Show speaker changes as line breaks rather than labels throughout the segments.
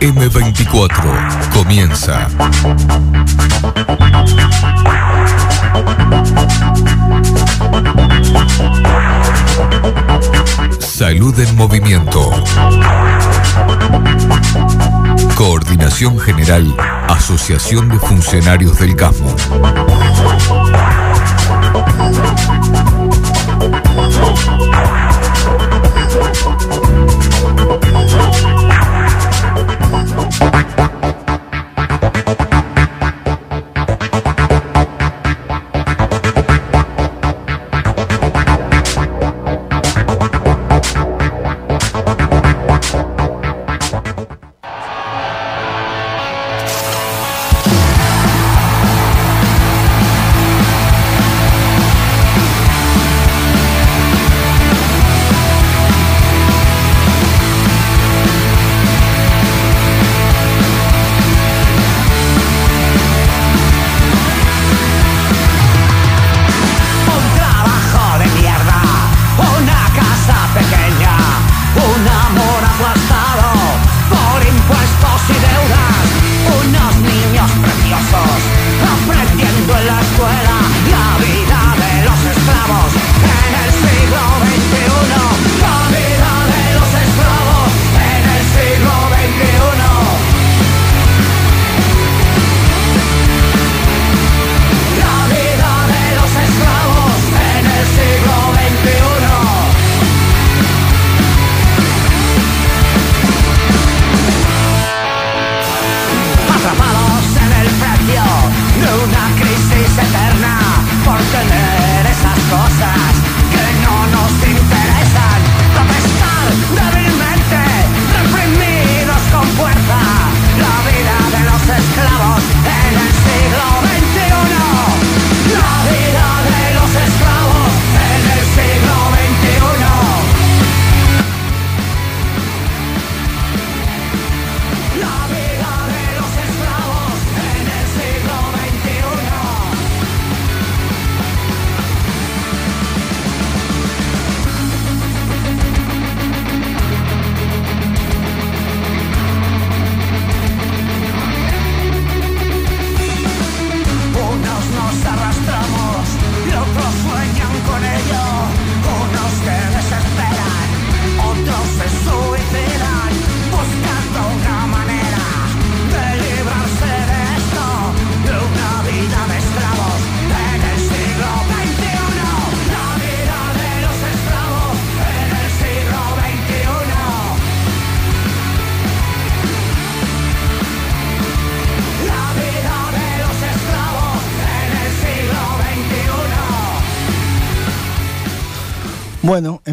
M24 comienza. Salud en movimiento. Coordinación General, Asociación de Funcionarios del CASMO.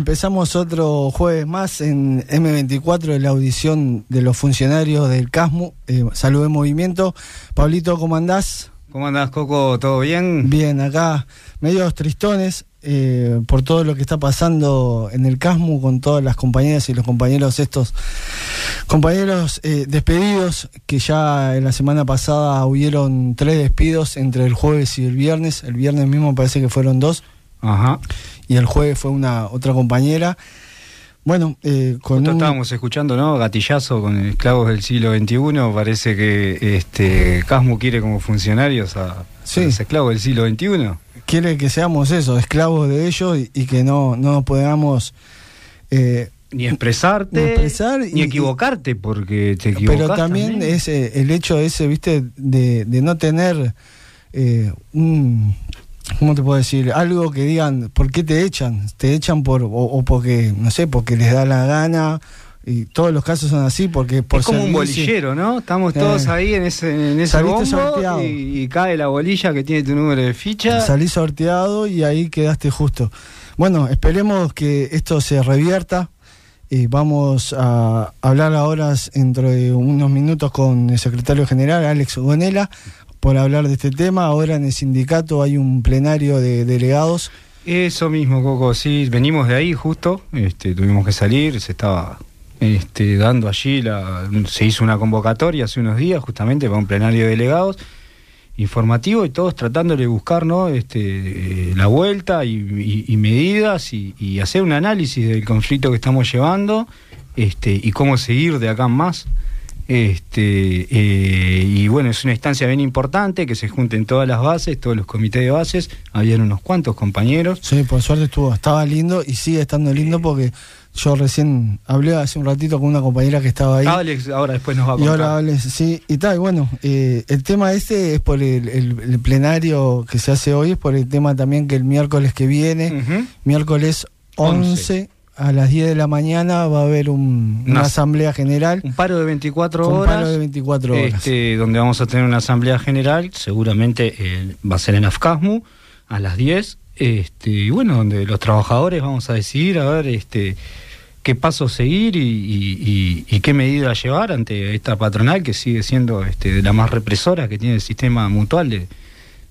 Empezamos otro jueves más en M24 de la audición de los funcionarios del CASMU. Eh, Salud en Movimiento. Pablito, ¿cómo andás?
¿Cómo andás, Coco? ¿Todo bien?
Bien, acá medios tristones eh, por todo lo que está pasando en el CASMU con todas las compañeras y los compañeros estos, compañeros eh, despedidos, que ya en la semana pasada hubieron tres despidos entre el jueves y el viernes. El viernes mismo parece que fueron dos.
Ajá.
Y el jueves fue una otra compañera. Bueno, eh, con
Justo
un-
estábamos escuchando, ¿no? Gatillazo con esclavos del siglo XXI. Parece que este Casmu quiere como funcionarios a,
Sí.
a los esclavos del siglo XXI.
quiere que seamos eso, esclavos de ellos y, y que no, no podamos... eh,
Ni expresarte,
Ni expresar y-
ni equivocarte, porque te equivocas.
pero también, es eh, el hecho ese, viste, de, de no tener eh, un... ¿Cómo te puedo decir? Algo que digan, ¿por qué te echan? Te echan por, o, o porque, no sé, porque les da la gana. Y todos los casos son así, porque por
es como un bolillero, ¿no? Estamos
Eh.
todos ahí en ese, en ese bombo
sorteado.
y, y cae la bolilla que tiene tu número de ficha.
Salí sorteado y ahí quedaste justo. Bueno, esperemos que esto se revierta. Eh, vamos a hablar ahora dentro de unos minutos con el secretario general, Alex Gonela, por hablar de este tema. Ahora en el sindicato hay un plenario de delegados.
Eso mismo, Coco, sí, venimos de ahí justo, este, tuvimos que salir, se estaba este, dando allí, la, se hizo una convocatoria hace unos días justamente para un plenario de delegados informativo y todos tratando de buscar este, eh, la vuelta y, medidas y, hacer un análisis del conflicto que estamos llevando este, y cómo seguir de acá más. Este, eh, y bueno, es una instancia bien importante que se junten todas las bases, todos los comités de bases. Habían unos cuantos compañeros.
Sí, por suerte estuvo, estaba lindo y sigue estando lindo porque yo recién hablé hace un ratito con una compañera que estaba ahí.
Alex, ahora después nos va a contar.
Y ahora Alex, sí, y tal, y bueno, eh, el tema este es por el, el- el plenario que se hace hoy, es por el tema también que el miércoles que viene, miércoles 11,
11.
A las 10 de la mañana va a haber un- una
Una-
asamblea general
Un paro de 24
con
horas.
paro de 24 horas.
este, donde vamos a tener una asamblea general, seguramente eh, va a ser en Afcasmu, a las 10. Este, y bueno, donde los trabajadores vamos a decidir a ver este, qué pasos seguir y, y- y- y qué medidas llevar ante esta patronal que sigue siendo este, de la más represora que tiene el sistema mutual de,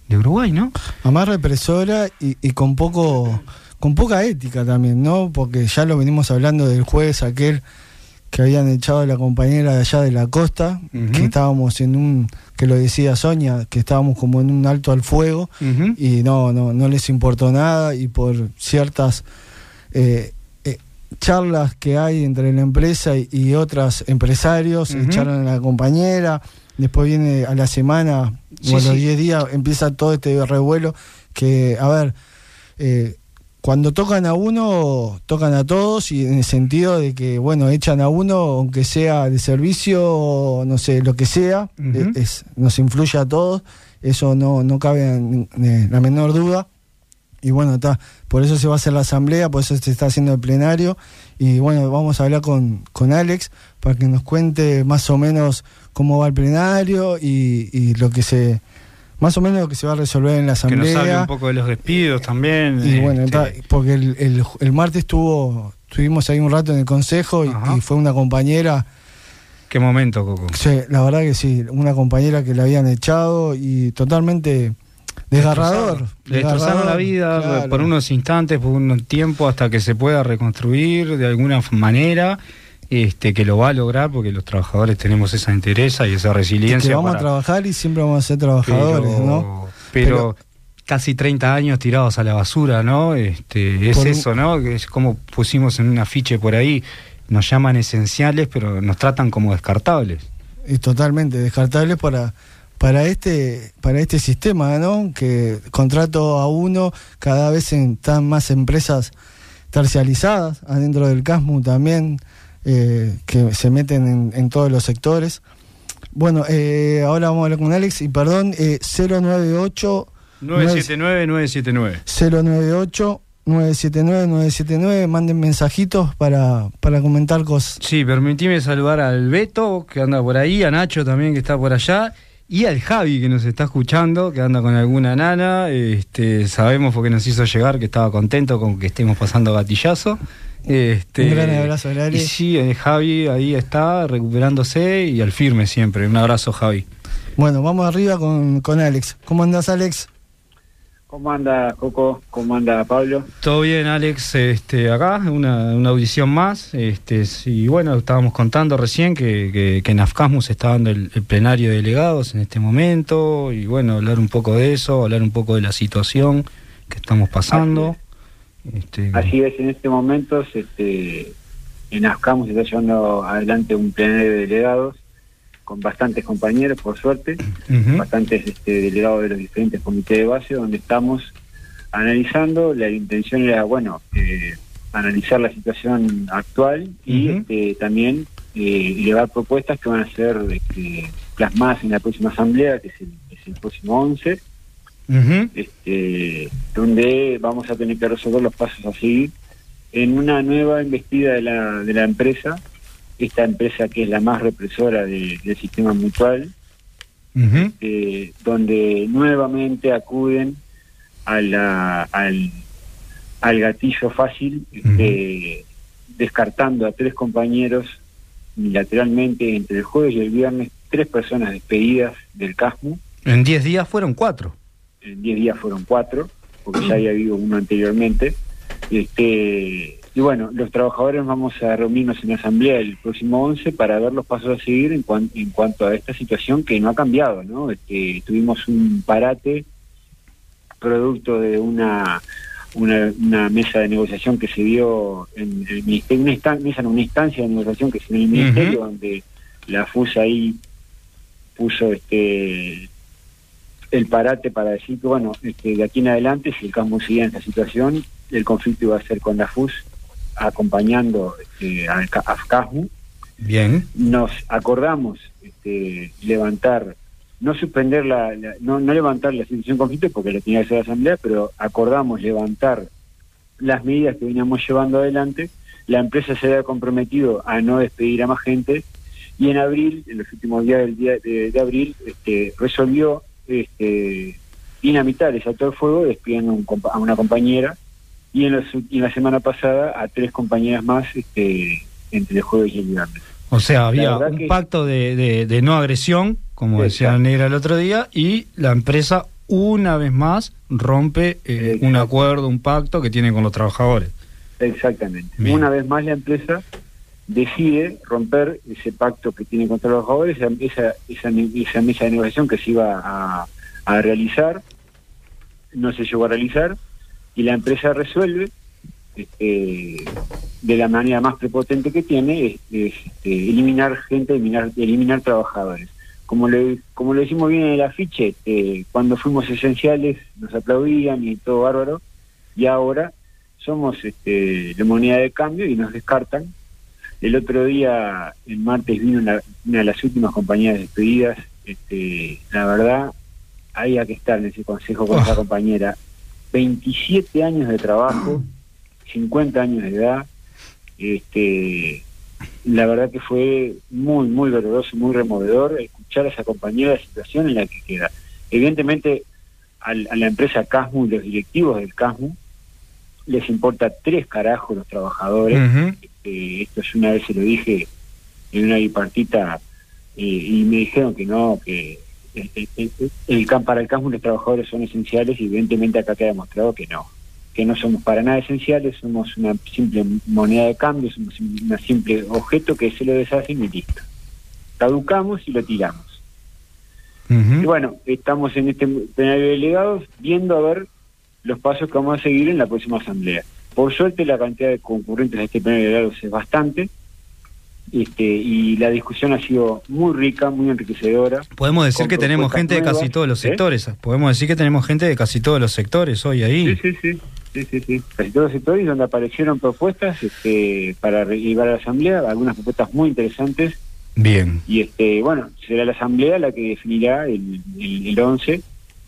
de Uruguay, ¿no?
a más represora y, y con poco con poca ética también, ¿no? Porque ya lo venimos hablando del juez aquel que habían echado a la compañera de allá de la costa, que estábamos en un, que lo decía Sonia, que estábamos como en un alto al fuego y no, no, no les importó nada y por ciertas eh, eh, charlas que hay entre la empresa y, y otros empresarios, echaron a la compañera, después viene a la semana
Sí,
o a los
sí.
10 días empieza todo este revuelo que, a ver, eh, cuando tocan a uno, tocan a todos y en el sentido de que, bueno, echan a uno, aunque sea de servicio, no sé, lo que sea, eh, es, nos influye a todos, eso no, no cabe en, en la menor duda. Y bueno, está, por eso se va a hacer la asamblea, por eso se está haciendo el plenario. Y bueno, vamos a hablar con, con Alex para que nos cuente más o menos cómo va el plenario y, y lo que se, más o menos lo que se va a resolver en la
Que nos hable
asamblea.
un poco de los despidos también.
Y bueno,
este,
está, porque el, el, el martes estuvo, estuvimos ahí un rato en el consejo y, fue una compañera,
Qué momento, Coco.
sí, la verdad que sí, una compañera que le habían echado y totalmente desgarrador.
Le destrozaron la vida
claro.
por unos instantes, por un tiempo, hasta que se pueda reconstruir de alguna manera, este, que lo va a lograr, porque los trabajadores tenemos esa entereza y esa
Y
resiliencia.
que vamos
para-
a trabajar y siempre vamos a ser trabajadores,
pero,
¿no?
Pero, casi 30 años tirados a la basura, ¿no? Este, es
Por
eso, ¿no? Es como pusimos en un afiche por ahí, nos llaman esenciales, pero nos tratan como descartables.
Y totalmente descartable para para este para este sistema, ¿no? Que contrato a uno, cada vez están más empresas tercializadas adentro del CASMU también eh, que se meten en, en todos los sectores. Bueno, eh, ahora vamos a hablar con Alex y perdón, eh, 098
979-979.
098 979 979 manden mensajitos para, para comentar cosas.
Sí, permitime saludar al Beto, que anda por ahí, a Nacho también, que está por allá, y al Javi, que nos está escuchando, que anda con alguna nana. Este, sabemos porque nos hizo llegar que estaba contento con que estemos pasando gatillazo. Este,
Un gran abrazo, Lali.
Y sí, eh, Javi ahí está, recuperándose y al firme siempre. Un abrazo, Javi.
Bueno, vamos arriba con, con Alex. ¿Cómo andás, Alex?
¿Cómo anda Coco? ¿Cómo anda Pablo?
Todo bien, Alex, este, acá, una, una audición más. Este, y bueno, estábamos contando recién que, que, que en Afcasmu se está dando el, el plenario de delegados en este momento. Y bueno, hablar un poco de eso, hablar un poco de la situación que estamos pasando. Este,
Así es, en este momento este, en ASCAMU se está llevando adelante un plenario de delegados con bastantes compañeros, por suerte, bastantes este, delegados de los diferentes comités de base, donde estamos analizando. La intención era, bueno, eh, analizar la situación actual y este, también eh, elevar propuestas que van a ser este, plasmadas en la próxima asamblea, que es el, es el próximo 11 este, donde vamos a tener que resolver los pasos a seguir en una nueva investida de la, de la empresa, esta empresa que es la más represora de- del sistema mutual, eh, donde nuevamente acuden a la, al, al gatillo fácil, este, descartando a tres compañeros unilateralmente entre el jueves y el viernes, tres personas despedidas del CASMU.
En 10 días fueron cuatro.
En 10 días fueron cuatro, porque ya había habido uno anteriormente. Este, y bueno, los trabajadores vamos a reunirnos en la asamblea el próximo 11 para ver los pasos a seguir en, cuan- en cuanto a esta situación que no ha cambiado, ¿no? Este, tuvimos un parate producto de una, una, una mesa de negociación que se dio en el ministerio, una, instan- mesa, no, una instancia de negociación que se dio en el ministerio donde la FUS ahí puso este el parate para decir que, bueno, este, de aquí en adelante, si el CASMU sigue en esta situación, el conflicto iba a ser con la FUS acompañando este, a, a CASMU.
Bien.
Nos acordamos este, levantar, no suspender la, la- no, no levantar la situación conflicto porque la tenía que hacer la asamblea, pero acordamos levantar las medidas que veníamos llevando adelante. La empresa se había comprometido a no despedir a más gente y en abril, en los últimos días del día de, de abril, este, resolvió este, dinamitar ese fuego despidiendo un a una compañera y en, los- y en la semana pasada a tres compañeras más este, entre el jueves y el viernes.
O sea, había un
que-
pacto de, de- de no agresión, como decía. Negra el otro día, y la empresa una vez más rompe eh, un acuerdo, un pacto que tiene con los trabajadores.
Exactamente.
Bien.
Una vez más la empresa decide romper ese pacto que tiene con trabajadores, esa, esa, esa, esa mesa de negociación que se iba a, realizar, no se llegó a realizar, y la empresa resuelve este, de la manera más prepotente que tiene, es, es, este, eliminar gente, eliminar, eliminar trabajadores. Como le, como decimos bien en el afiche, este, cuando fuimos esenciales nos aplaudían y todo bárbaro, y ahora somos este, de moneda de cambio y nos descartan. El otro día, el martes, vino una, una de las últimas compañías despedidas. Este, la verdad, había que estar en ese consejo con
Oh.
esa compañera. 27 años de trabajo, 50 años de edad. Este, la verdad que fue muy, muy doloroso, muy removedor escuchar a esa compañera la situación en la que queda. Evidentemente, al- a la empresa Casmu y los directivos del Casmu les importa tres carajos los trabajadores. Eh, esto es una vez se lo dije en una bipartita eh, y me dijeron que no, que el, el- el- el cam- para el Casmu los trabajadores son esenciales y evidentemente acá queda demostrado que no, que no somos para nada esenciales, somos una simple moneda de cambio, somos un simple objeto que se lo deshacen y listo. Caducamos y lo tiramos. Y bueno, estamos en este plenario de delegados viendo a ver los pasos que vamos a seguir en la próxima asamblea. Por suerte la cantidad de concurrentes a este de delegados es bastante este, y la discusión ha sido muy rica, muy enriquecedora.
Podemos decir que tenemos gente de casi todos los
¿eh?
sectores. Podemos decir que tenemos gente de casi todos los sectores hoy ahí.
Sí, sí, sí. Sí, sí, sí. Casi todos los sectores donde aparecieron propuestas este, para llevar a la asamblea, algunas propuestas muy interesantes
Bien.
y este bueno, será la asamblea la que definirá el, el, el 11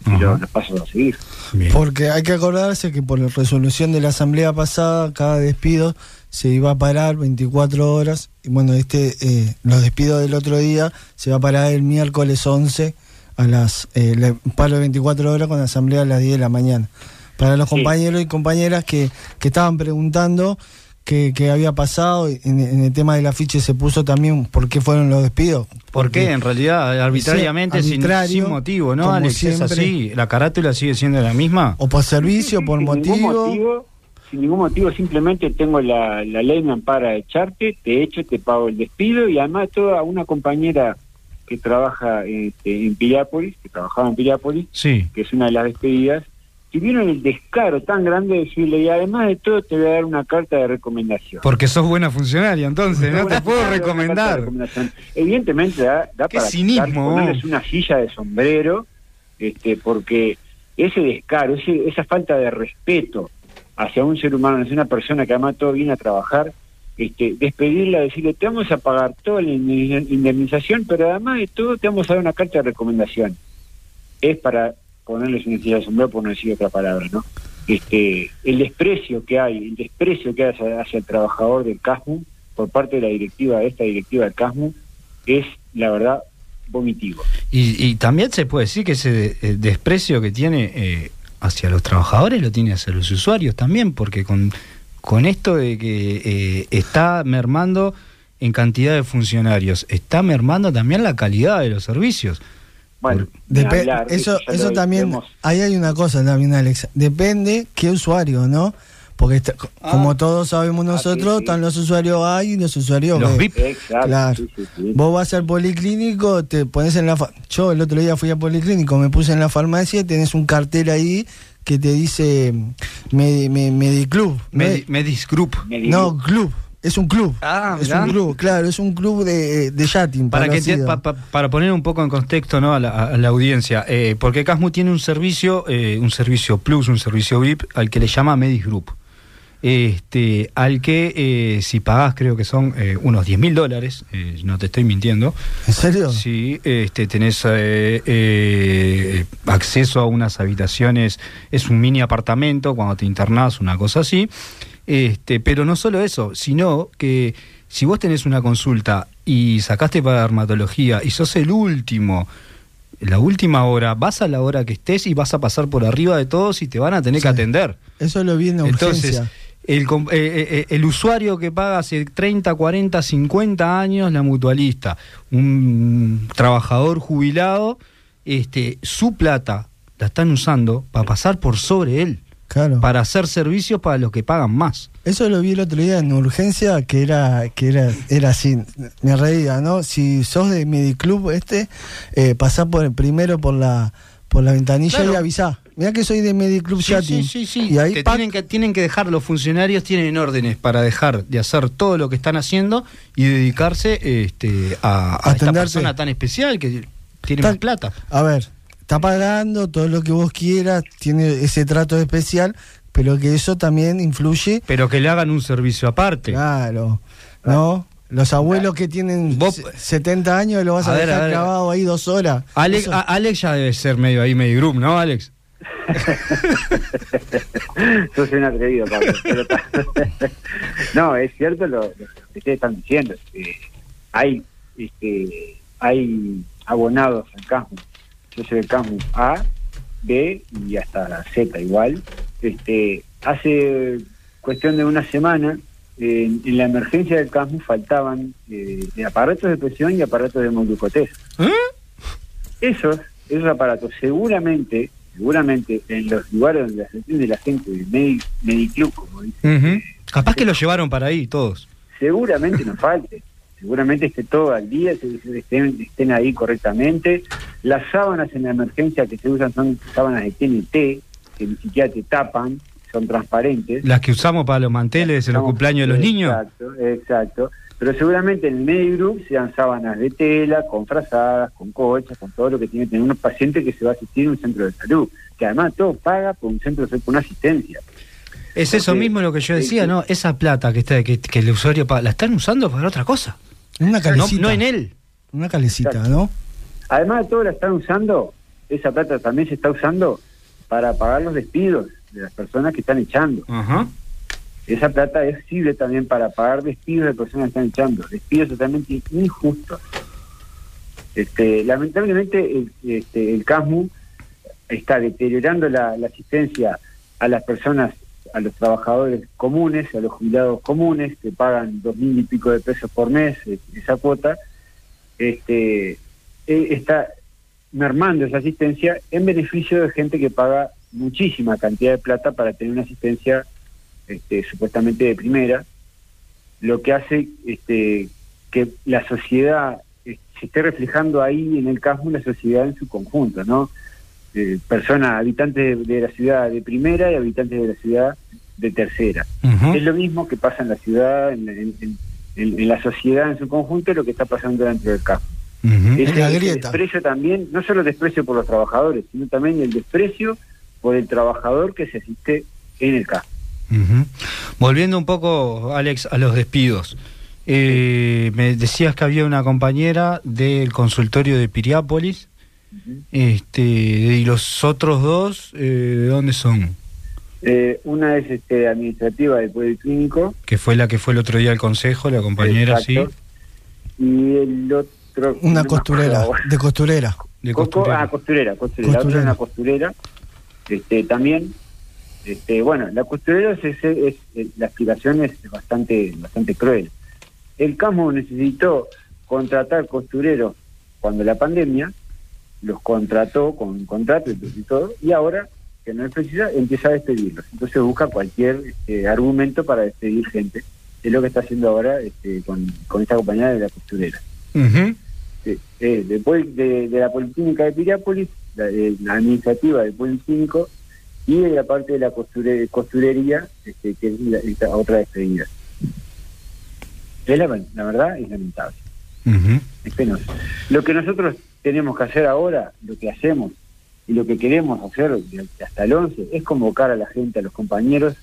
y los, los pasos a seguir.
Bien.
Porque hay que acordarse que por la resolución de la asamblea pasada, cada despido se iba a parar 24 horas. Y bueno, este eh, los despidos del otro día se va a parar el miércoles 11 a las eh, le- paro de 24 horas con la asamblea a las 10 de la mañana. Para los
Sí.
compañeros y compañeras que, que estaban preguntando qué, qué había pasado, en, en el tema del afiche se puso también por qué fueron los despidos.
¿Por qué?
Porque-
En realidad, arbitrariamente,
Sí,
sin-
arbitrario,
sin, motivo, ¿no, Alex? ¿Es así? ¿La carátula sigue siendo la misma?
O por servicio, por
sin
motivo.
Ningún motivo. Sin ningún motivo, simplemente tengo la, la ley me ampara de echarte, te echo, te pago el despido y además toda una compañera que trabaja este, en Piriápolis, que trabajaba en Piriápolis,
Sí.
que es una de las despedidas, tuvieron el descaro tan grande de decirle, y además de todo te voy a dar una carta de recomendación.
Porque sos buena funcionaria, entonces, no te puedo recomendar.
Evidentemente da, da
Qué
para
cinismo,
ponerles una silla de sombrero, este, porque ese descaro, ese, esa falta de respeto hacia un ser humano, hacia una persona que además todo viene a trabajar, este, despedirla, decirle, te vamos a pagar toda la indemni- indemnización, pero además de todo te vamos a dar una carta de recomendación. Es para ponerles una silla de sombrero, por no decir otra palabra, ¿no? Este, el desprecio que hay, el desprecio que hay hacia, el trabajador del CASMU por parte de la directiva, esta directiva del CASMU, es, la verdad, vomitivo.
Y, y también se puede decir que ese eh, desprecio que tiene eh, hacia los trabajadores lo tiene hacia los usuarios también, porque con, con esto de que eh, está mermando en cantidad de funcionarios, está mermando también la calidad de los servicios.
Bueno, hablar,
eso eso también,
vemos.
ahí hay una cosa también, Alex. Depende qué usuario, ¿no? Porque está-
Ah.
como todos sabemos nosotros,
sí, sí.
están los usuarios A y los usuarios
Los
B.
VIP.
Exacto,
Claro.
sí, sí, sí.
Vos vas al policlínico, te pones en la... fa- Yo el otro día fui al policlínico, me puse en la farmacia y tenés un cartel ahí que te dice Medi- Me- Mediclub. ¿no?
Medi- Medis Group.
Me
no, club. Es un club.
Ah,
es un club, claro, es un club de, de yachting.
Para, que
conocido.
enti- pa- pa- para poner un poco en contexto ¿no? a, la, a la audiencia, eh, porque Casmu tiene un servicio, eh, un servicio plus, un servicio VIP, al que le llama Medis Group. Este, al que eh, si pagás creo que son eh, unos 10 mil dólares, eh, no te estoy mintiendo,
¿En serio?
Sí, este, tenés acceso a unas habitaciones, es un mini apartamento cuando te internás, una cosa así. Este, pero no solo eso, sino que si vos tenés una consulta y sacaste para dermatología y sos el último, la última hora, vas a la hora que estés y vas a pasar por arriba de todos y te van a tener que atender.
Eso lo vi en la
Entonces,
urgencia.
el, eh, eh, eh, el usuario que paga hace 30, 40, 50 años la mutualista, un trabajador jubilado, este, su plata la están usando para pasar por sobre él,
Claro.
para hacer servicios para los que pagan más.
Eso lo vi el otro día en urgencia, que era que era era así, me reía, ¿no? Si sos de Mediclub este, eh, pasá por primero por la por la ventanilla
Claro.
y avisá. Mirá que soy de Mediclub Yachting. Y ahí
Te
pac,
tienen, que, tienen que dejar, los funcionarios tienen órdenes para dejar de hacer todo lo que están haciendo y dedicarse este, a, a esta persona tan especial que tiene
Tal-
más plata.
A ver, está pagando todo lo que vos quieras, tiene ese trato especial, pero que eso también influye.
Pero que le hagan un servicio aparte.
Claro, ¿no? Los abuelos que tienen
Vos-
se- 70 años lo vas a,
A ver,
dejar
a ver.
clavado ahí dos horas.
Alex, a-. Alex ya debe ser medio ahí, medio group, ¿no, Alex?
Yo soy un atrevido, Pablo. pero no, es cierto lo, lo que ustedes están diciendo. eh, hay este, hay abonados al CASMU. Yo soy del CASMU A, B y hasta la Z igual. Este, hace cuestión de una semana, eh, en, la emergencia del CASMU faltaban eh, de aparatos de presión y aparatos de hemoglucotés.
¿Eh?
Esos, esos aparatos seguramente, seguramente en los lugares donde la atención de la gente de Medi- Mediclub, como dice,
Ujú. Capaz que lo llevaron para ahí todos.
seguramente nos falte. Seguramente esté todo al día, estén, estén ahí correctamente. Las sábanas en la emergencia que se usan son sábanas de TNT, que ni siquiera te tapan, son transparentes.
Las que usamos para los manteles en los cumpleaños de los niños.
Exacto, exacto. Pero seguramente en el Medigroup sean sábanas de tela, con frazadas, con colchas, con todo lo que tiene que tener un paciente que se va a asistir en un centro de salud. Que además todo paga por un centro de salud, por una asistencia.
Es eso mismo lo que yo decía,
sí.
¿no? Esa plata que está que, que el usuario paga, la están usando para otra cosa.
Una
No, en él.
Una calecita,
Exacto.
¿no?
Además de todo la están usando, esa plata también se está usando para pagar los despidos de las personas que están echando.
Ajá.
Esa plata es sirve también para pagar despidos de personas que están echando, despidos totalmente injustos. Este, lamentablemente el, este, el CASMU está deteriorando la, la asistencia a las personas, a los trabajadores comunes, a los jubilados comunes, que pagan dos mil y pico de pesos por mes, eh, esa cuota, este, eh, está mermando esa asistencia en beneficio de gente que paga muchísima cantidad de plata para tener una asistencia este, supuestamente de primera, lo que hace este, que la sociedad eh, se esté reflejando ahí en el CASMU la sociedad en su conjunto, ¿no? Eh, personas, habitantes de, de la ciudad de primera y habitantes de la ciudad de tercera. Es lo mismo que pasa en la ciudad, en, en- en- en- en la sociedad en su conjunto, lo que está pasando dentro del
la
ese
grieta.
desprecio también, no solo el desprecio por los trabajadores, sino también el desprecio por el trabajador que se asiste en el CASMU.
Ujú. Volviendo un poco, Alex, a los despidos. Eh, me decías que había una compañera del consultorio de Piriápolis. Este, y los otros dos, eh, ¿de dónde son?
Eh, una es este, administrativa del Policlínico.
Que fue la que fue el otro día al consejo, la compañera,
exacto, Y el otro.
Una costurera, de costurera.
sí, de
Coco-
costurera.
Ah, costurera, costurera. La otra
Costurera.
es una costurera. Este, también. Este, bueno, la costurera es, es- es- es- la explicación es bastante, bastante cruel. El CAMO necesitó contratar costureros cuando la pandemia, los contrató con contratos y todo, y ahora, que no es precisa, empieza a despedirlos. Entonces busca cualquier este, argumento para despedir gente. Es lo que está haciendo ahora este, con, con esta compañía de la costurera. Eh, de, pol- de, de la Policlínica de Piriápolis, la, de la administrativa del Policlínico, y de la parte de la costure- costurería, este, que es la- esta otra despedida. Es la, la verdad, es lamentable. Es penoso. Lo que nosotros tenemos que hacer ahora, lo que hacemos y lo que queremos hacer hasta el 11 es convocar a la gente, a los compañeros,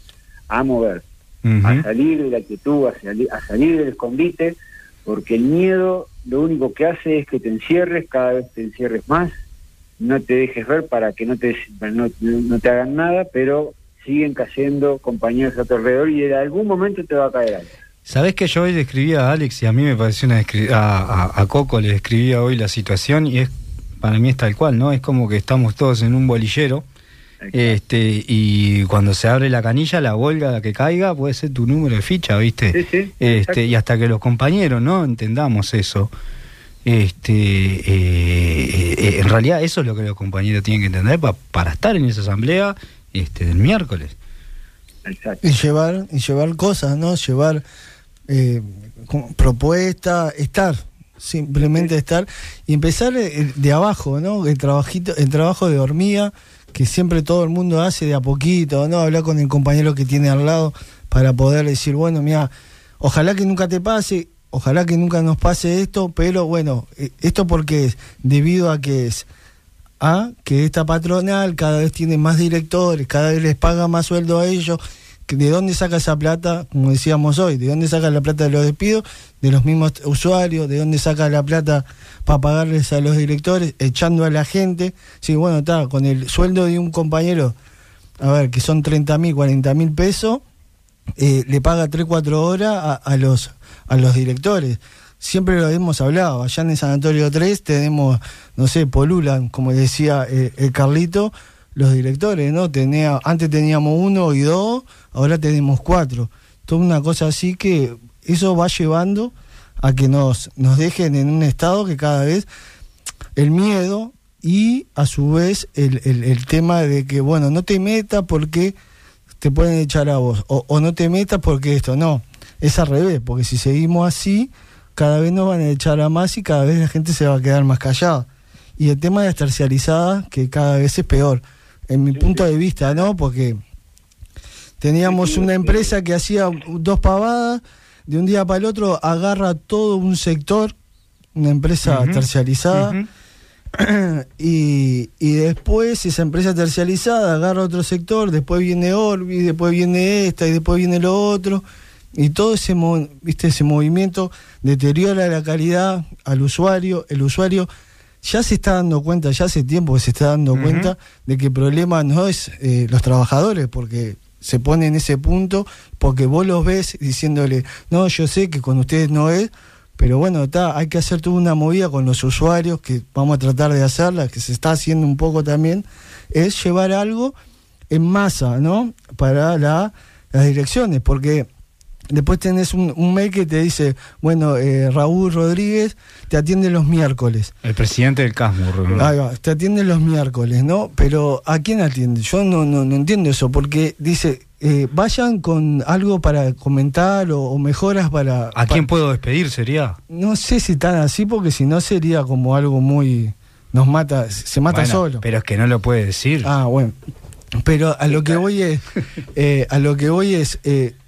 a mover, a salir de la quietud, a, a salir del escondite, porque el miedo lo único que hace es que te encierres, cada vez te encierres más, no te dejes ver para que no te, no, no te hagan nada, pero siguen cayendo compañeros a tu alrededor y en algún momento te va a caer algo.
Sabes que yo hoy le escribía a Alex y a mí me pareció una a, a, Coco le escribía hoy la situación y es para mí es tal cual, ¿no? Es como que estamos todos en un bolillero este y cuando se abre la canilla, la huelga que caiga puede ser tu número de ficha, ¿viste?
Sí, sí,
este y hasta que los compañeros, ¿no? Entendamos eso. Este, eh, eh, en realidad eso es lo que los compañeros tienen que entender para estar en esa asamblea este del miércoles.
Y llevar y llevar cosas, ¿no? Llevar eh, propuesta, estar, simplemente estar y empezar eh, de abajo, ¿no? El trabajito, el trabajo de hormiga que siempre todo el mundo hace de a poquito, ¿no? Hablar con el compañero que tiene al lado para poder decir, bueno, mira, ojalá que nunca te pase, ojalá que nunca nos pase esto, pero bueno, eh, esto porque es debido a que es a que esta patronal cada vez tiene más directores, cada vez les paga más sueldo a ellos ¿De dónde saca esa plata? Como decíamos hoy, ¿de dónde saca la plata de los despidos? De los mismos usuarios, ¿de dónde saca la plata para pagarles a los directores? Echando a la gente. Sí, bueno, está, con el sueldo de un compañero, a ver, que son 30 mil, 40 mil pesos, eh, le paga 3, 4 horas a, los, a los directores. Siempre lo hemos hablado, allá en el Sanatorio 3 tenemos, no sé, polulan, como decía eh, el Carlito, los directores, ¿no? Tenía, antes teníamos uno y dos, ahora tenemos cuatro. Toda una cosa así que eso va llevando a que nos, nos dejen en un estado que cada vez el miedo y a su vez el, el, tema de que, bueno, no te metas porque te pueden echar a vos, o, o no te metas porque esto, no, es al revés, porque si seguimos así, cada vez nos van a echar a más y cada vez la gente se va a quedar más callada. Y el tema de las terciarizadas, que cada vez es peor en mi punto de vista, ¿no? Porque teníamos una empresa que hacía dos pavadas, de un día para el otro agarra todo un sector, una empresa terciarizada, y, y, después esa empresa terciarizada agarra otro sector, después viene Orbi, después viene esta y después viene lo otro. Y todo ese, ¿viste? ese movimiento deteriora la calidad al usuario, el usuario ya se está dando cuenta, ya hace tiempo que se está dando cuenta de que el problema no es eh, los trabajadores, porque se pone en ese punto, porque vos los ves diciéndole, no, yo sé que con ustedes no es, pero bueno, está, hay que hacer toda una movida con los usuarios, que vamos a tratar de hacerla, que se está haciendo un poco también, es llevar algo en masa, ¿no? Para la, las direcciones, porque Después tenés un, mail que te dice, bueno, eh, Raúl Rodríguez te atiende los miércoles.
El presidente del CASMO,
te atiende los miércoles, ¿no? Pero ¿a quién atiende? Yo no, no, no entiendo eso, porque dice, eh, vayan con algo para comentar o, mejoras para...
¿A quién puedo despedir sería?
No sé si tan así, porque si no sería como algo muy... Nos mata, se mata solo.
Pero es que no lo puede decir.
Ah, bueno. Pero a lo que voy es, eh, a lo que voy es,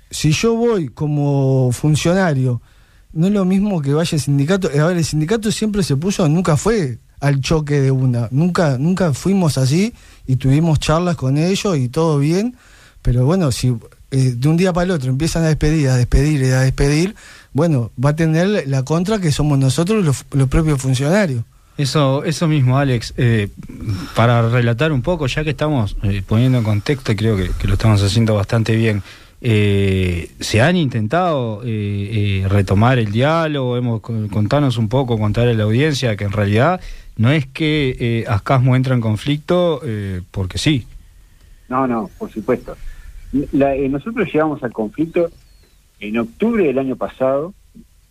si yo voy como funcionario, no es lo mismo que vaya el sindicato. A ver, el sindicato siempre se puso, nunca fue al choque de una. Nunca, nunca fuimos así y tuvimos charlas con ellos y todo bien. Pero bueno, si eh, de un día para el otro empiezan a despedir, a despedir y a despedir, bueno, va a tener la contra que somos nosotros los, propios funcionarios.
Eso, eso mismo, Alex. Eh, para relatar un poco, ya que estamos eh, poniendo en contexto, creo que, lo estamos haciendo bastante bien. Eh, ¿Se han intentado eh, eh, retomar el diálogo? Hemos, contanos un poco, contarle a la audiencia que en realidad no es que eh, Ascasmo entra en conflicto porque sí.
No, no, por supuesto. nosotros llegamos al conflicto en octubre del año pasado,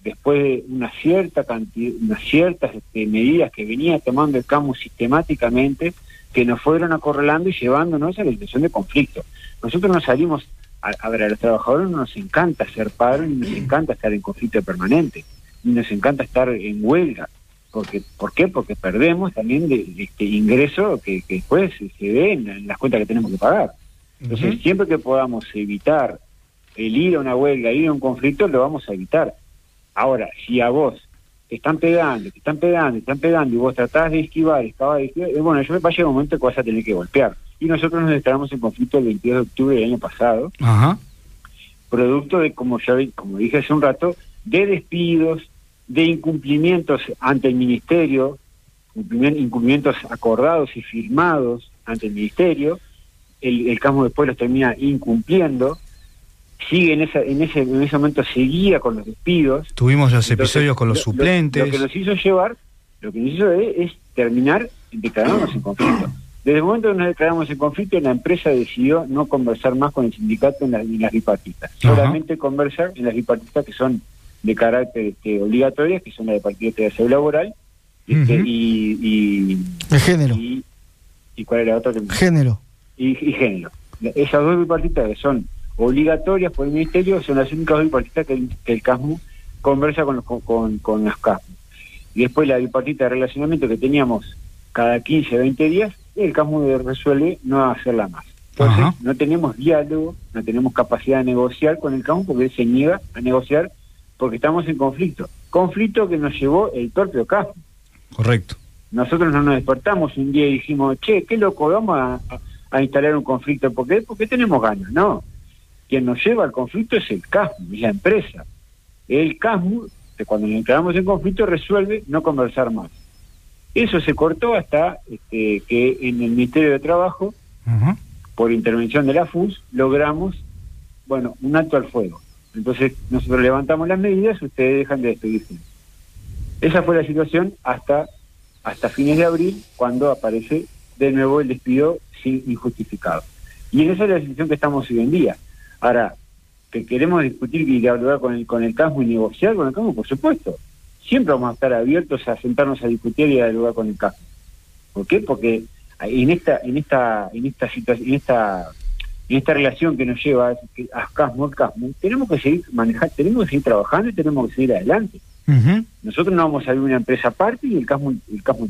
después de una cierta cantidad, unas ciertas este, medidas que venía tomando el CAMU sistemáticamente, que nos fueron acorralando y llevándonos a la situación de conflicto. Nosotros no salimos a, ver, a los trabajadores no nos encanta ser paro ni nos encanta estar en conflicto permanente, ni nos encanta estar en huelga. Porque, ¿Por qué? Porque perdemos también de, este ingreso que, después se ve en, las cuentas que tenemos que pagar. Entonces, siempre que podamos evitar el ir a una huelga, ir a un conflicto, lo vamos a evitar. Ahora, si a vos te están pegando, te están pegando, te están pegando y vos tratás de esquivar, esquivar, esquivar, eh, bueno, yo me va a un momento que vas a tener que golpear. Y nosotros nos declaramos en conflicto el 22 de octubre del año pasado,
Ajá.
producto de, como ya como dije hace un rato, de despidos, de incumplimientos ante el ministerio, incumplimi- incumplimientos acordados y firmados ante el ministerio, el, el CASMO después los termina incumpliendo, sigue en, esa, en, ese, en ese momento seguía con los despidos,
Tuvimos los
entonces,
episodios con los
lo- lo-
suplentes.
Lo, que nos hizo llevar, lo que nos hizo es, terminar declararnos en conflicto. Desde el momento que nos declaramos en conflicto, la empresa decidió no conversar más con el sindicato en, las- en las bipartitas. Solamente conversar en las bipartitas que son de carácter este, obligatorias, que son la de partido de salud laboral este, y, y,
El género.
y, y cuál era la otra que
Género.
y, y género. Esas dos bipartitas que son obligatorias por el Ministerio son las únicas dos bipartitas que el, que el CASMU conversa con los, con, con, los CASMU. Y después la bipartita de relacionamiento que teníamos cada 15, 20 días, el CASMU resuelve no hacerla más. Entonces,
Ajá.
no tenemos diálogo, no tenemos capacidad de negociar con el CASMU porque él se niega a negociar porque estamos en conflicto. Conflicto que nos llevó el propio CASMU.
Correcto.
Nosotros no nos despertamos un día y dijimos, che, qué loco, vamos a, a- a instalar un conflicto. ¿Por qué? Porque tenemos ganas. No. Quien nos lleva al conflicto es el CASMU, es la empresa. El CASMU, que cuando nos entramos en conflicto, resuelve no conversar más. Eso se cortó hasta este, que en el Ministerio de Trabajo, por intervención de la FUS, logramos, bueno, un alto al fuego. Entonces nosotros levantamos las medidas, ustedes dejan de despedirse. Esa fue la situación hasta, hasta fines de abril, cuando aparece de nuevo el despido sin injustificado. Y en esa es la situación que estamos hoy en día. Ahora, que queremos discutir y dialogar con el, con el CASMO y negociar con el CASMO, por supuesto. Siempre vamos a estar abiertos a sentarnos a discutir y a dialogar con el CASMO. ¿Por qué? Porque en esta, en esta, en esta situación, en esta, en esta relación que nos lleva a, CASMO, al CASMO, tenemos que seguir manejando, tenemos que seguir trabajando y tenemos que seguir adelante. Nosotros no vamos a abrir una empresa aparte y el CASMO, el CASMO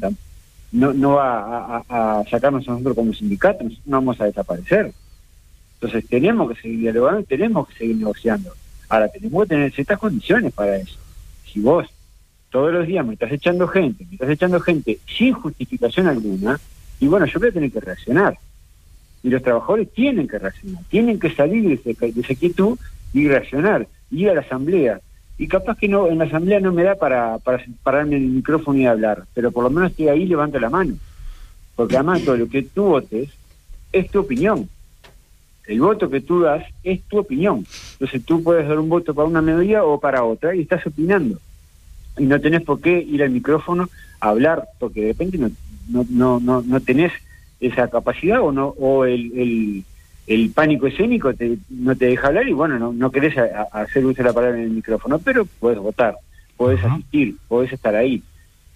no, no va a, a- a sacarnos a nosotros como sindicato, nosotros no vamos a desaparecer. Entonces tenemos que seguir dialogando y tenemos que seguir negociando. Ahora, tenemos que tener ciertas condiciones para eso. Si vos todos los días me estás echando gente, me estás echando gente sin justificación alguna, y bueno, yo voy a tener que reaccionar. Y los trabajadores tienen que reaccionar, tienen que salir de, ese- de esa quietud y reaccionar, ir a la asamblea. Y capaz que no en la asamblea no me da para, para pararme el micrófono y hablar, pero por lo menos estoy ahí, levanto la mano. Porque además todo lo que tú votes es tu opinión. El voto que tú das es tu opinión. Entonces tú puedes dar un voto para una melodía o para otra y estás opinando. Y no tenés por qué ir al micrófono a hablar, porque de repente no, no, no, no, no tenés esa capacidad o no o el, el, el pánico escénico te, no te deja hablar y bueno, no, no querés a- a hacer uso de la palabra en el micrófono, pero puedes votar, puedes asistir, puedes estar ahí.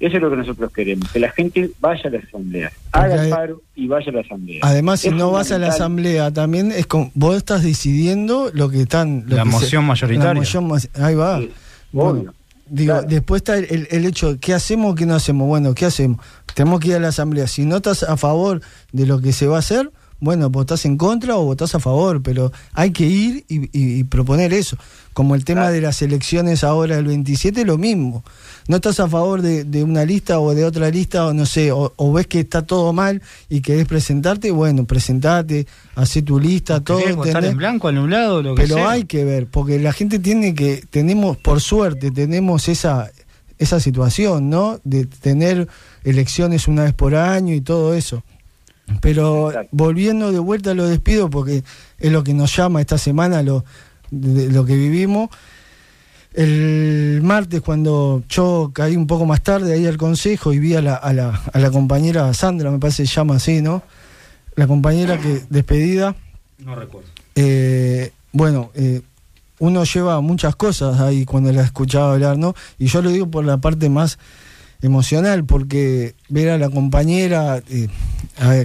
Eso es lo que nosotros queremos, que la gente vaya a las asambleas, haga el paro y vaya a la asamblea.
Además, si
Es
no vas a la asamblea, también es con, vos estás decidiendo lo que están. lo
La
que se-
moción mayoritaria.
la moción mas- ahí va.
Sí,
Bueno,
obvio.
Digo,
Claro.
después está el, el- hecho, ¿qué hacemos o qué no hacemos? Bueno, ¿qué hacemos? Tenemos que ir a la asamblea. Si no estás a favor de lo que se va a hacer, bueno, votás en contra o votás a favor, pero hay que ir y, y- y proponer eso. Como el tema
Claro.
de las elecciones ahora del 27, lo mismo. No estás a favor de, de una lista o de otra lista, o no sé, o, o ves que está todo mal y querés presentarte, bueno, presentate, hacé tu lista, todo.
¿Querés votar en blanco, anulado, lo que
Pero
sea?
hay que ver, porque la gente tiene que, tenemos, por suerte, tenemos esa, esa situación, ¿no? De tener elecciones una vez por año y todo eso. Pero
Exacto.
volviendo de vuelta a los despidos, porque es lo que nos llama esta semana, lo, de- lo que vivimos. El martes, cuando yo caí un poco más tarde ahí al consejo y vi a la, a la, a la compañera Sandra, me parece que se llama así, ¿no? La compañera que despedida.
No recuerdo.
Eh, bueno, eh, uno lleva muchas cosas ahí cuando la escuchaba hablar, ¿no? Y yo lo digo por la parte más emocional, porque ver a la compañera eh,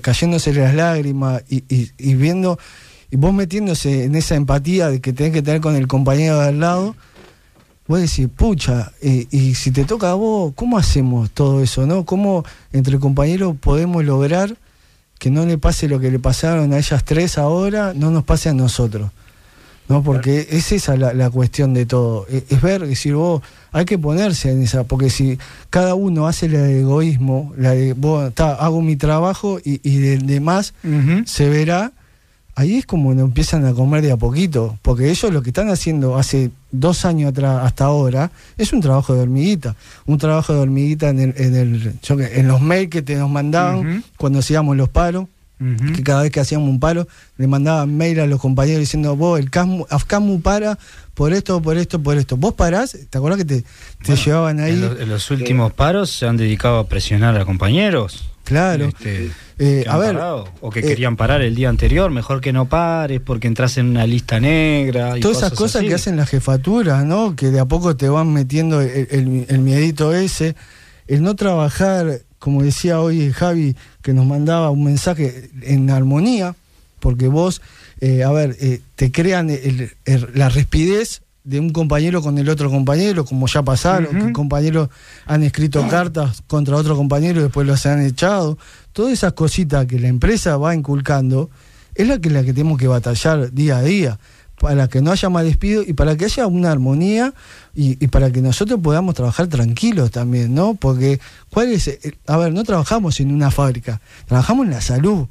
cayéndose las lágrimas y, y- y viendo, y vos metiéndose en esa empatía de que tenés que tener con el compañero de al lado, vos decís, pucha, eh, y si te toca a vos, ¿cómo hacemos todo eso, no? ¿Cómo entre compañeros podemos lograr que no le pase lo que le pasaron a ellas tres ahora, no nos pase a nosotros? ¿No? Porque es esa la, la cuestión de todo. Es, es ver, decir, vos, hay que ponerse en esa, porque si cada uno hace el egoísmo, la de, vos, ta, hago mi trabajo y, y del demás se verá, ahí es como cuando empiezan a comer de a poquito, porque ellos lo que están haciendo hace dos años atrás hasta ahora es un trabajo de hormiguita, un trabajo de hormiguita en, el, en, el, en los mails que te nos mandaban cuando hacíamos los paros, Que cada vez que hacíamos un paro le mandaban mail a los compañeros diciendo, vos, el CASMU, AFCAMU para por esto, por esto, por esto. Vos parás, ¿te acordás que te, te
Bueno,
llevaban ahí?
En, lo- en los últimos paros se han dedicado a presionar a compañeros.
Claro.
este,
Eh,
que
a ver,
parado, o que
eh,
querían parar el día anterior, mejor que no pares porque entras en una lista negra. Y
Todas esas cosas
así.
que hacen las jefaturas, ¿no? Que de a poco te van metiendo el, el- el miedito ese. El no trabajar, como decía hoy Javi, que nos mandaba un mensaje en armonía, porque vos, eh, a ver, eh, te crean el- el- la respidez de un compañero con el otro compañero, como ya pasaron,
Ujú.
que compañeros han escrito cartas contra otro compañero y después los han echado. Todas esas cositas que la empresa va inculcando es la que, la que tenemos que batallar día a día para que no haya más despido y para que haya una armonía y, para que nosotros podamos trabajar tranquilos también, ¿no? Porque, ¿cuál es? el- A ver, no trabajamos en una fábrica, trabajamos en la salud.